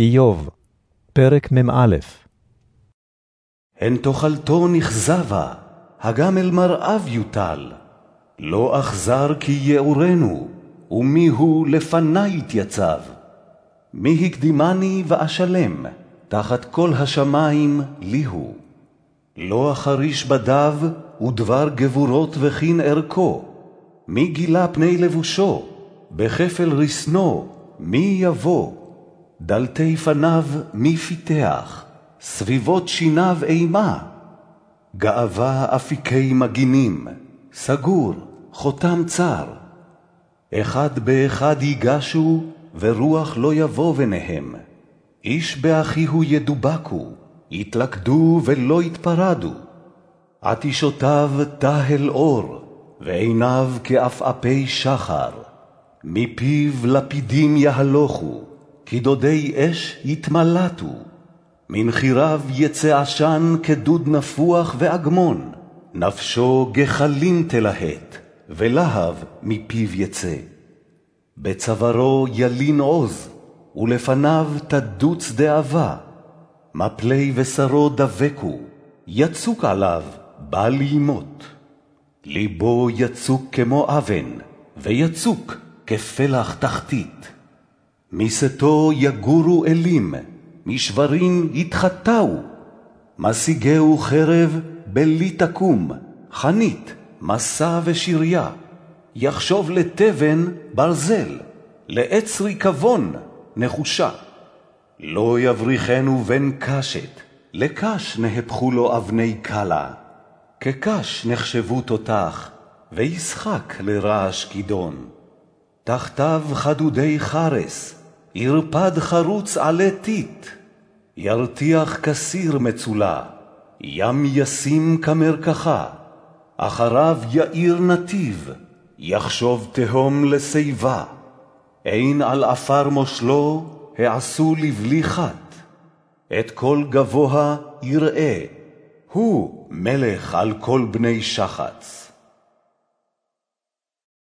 איוב, פרק מ"א הן תאכלתו נכזבה, הגם אל מרעיו יוטל. לא אכזר כי יעורנו, ומי הוא לפני יתייצב. מי הקדימני ואשלם, תחת כל השמים לי הוא. לא אחריש בדיו, ודבר גבורות וכין ערכו. מי גילה פני לבושו, בכפל רסנו, מי יבוא? דלתי פניו מי פיתח, סביבות שיניו אימה. גאווה אפיקי מגינים, סגור, חותם צר. אחד באחד ייגשו, ורוח לא יבוא ביניהם. איש באחיהו ידובקו, יתלכדו ולא יתפרדו. עטישותיו תהל אור, ועיניו כעפעפי שחר. מפיו לפידים יהלוכו, כדודי אש יתמלטו. מנחיריו יצא עשן כדוד נפוח ואגמון, נפשו גחלים תלהט, ולהב מפיו יצא. בצווארו ילין עוז, ולפניו תדוץ דאבה. מפלי בשרו דבקו, יצוק עליו, בא לימות. ליבו יצוק כמו אבן, ויצוק כפלח תחתית. משאתו יגורו אלים, משברים יתחטאו. משיגהו חרב בלי תקום, חנית, מסע ושריה. יחשוב לתבן ברזל, לעץ ריקבון נחושה. לא יבריחנו בן קשת, לקש נהפכו לו אבני קלה. כקש נחשבו תותח, וישחק לרעש כידון. תחתיו חדודי חרס, ירפד חרוץ עלי טיט. ירתיח כסיר מצולע, ים ישים כמרקחה. אחריו יאיר נתיב, יחשוב תהום לשיבה. אין על עפר מושלו, העשו לבלי חת. את כל גבוה יראה, הוא מלך על כל בני שחץ.